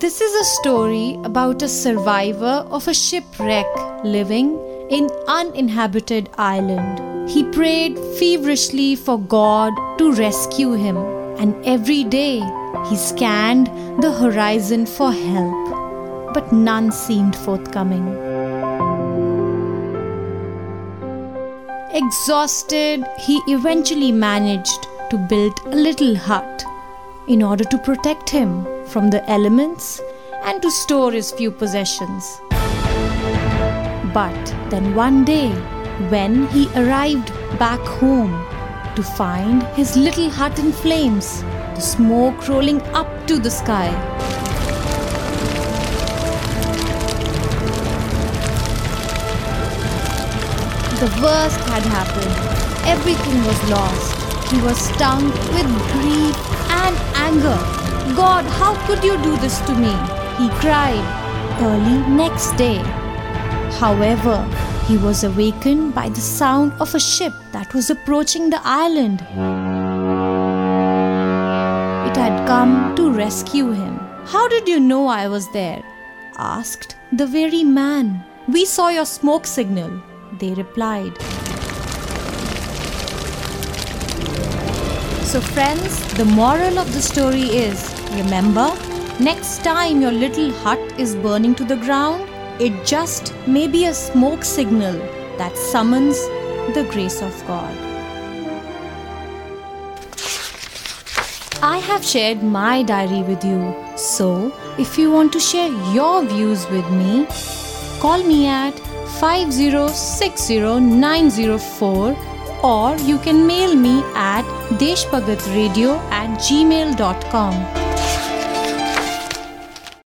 This is a story about a survivor of a shipwreck living in uninhabited island. He prayed feverishly for God to rescue him and every day he scanned the horizon for help, but none seemed forthcoming. Exhausted, he eventually managed to build a little hut in order to protect him from the elements and to store his few possessions. But then one day, when he arrived back home to find his little hut in flames, the smoke rolling up to the sky. The worst had happened. Everything was lost. He was stung with grief and anger. God, how could you do this to me? He cried early next day. However, he was awakened by the sound of a ship that was approaching the island. It had come to rescue him. How did you know I was there? asked the very man. We saw your smoke signal, they replied. So, friends, the moral of the story is remember, next time your little hut is burning to the ground, it just may be a smoke signal that summons the grace of God. I have shared my diary with you, so if you want to share your views with me, call me at 5060904 or you can mail me at deshbhagatradio at gmail.com.